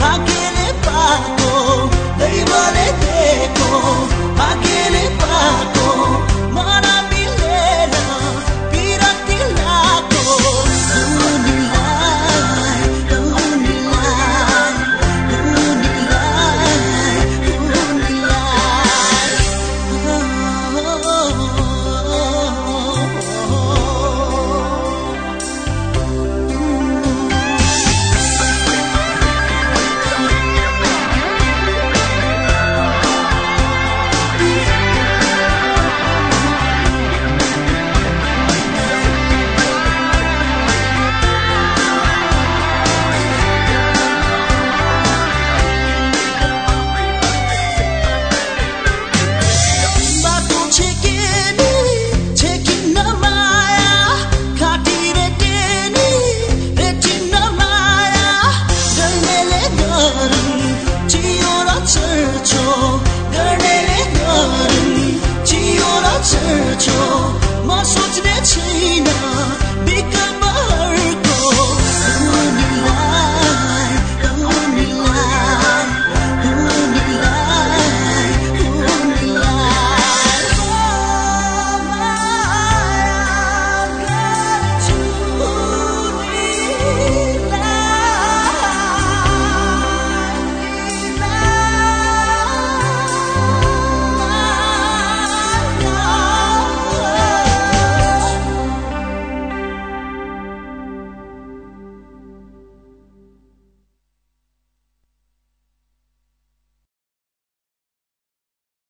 ¿A quién le? De igual le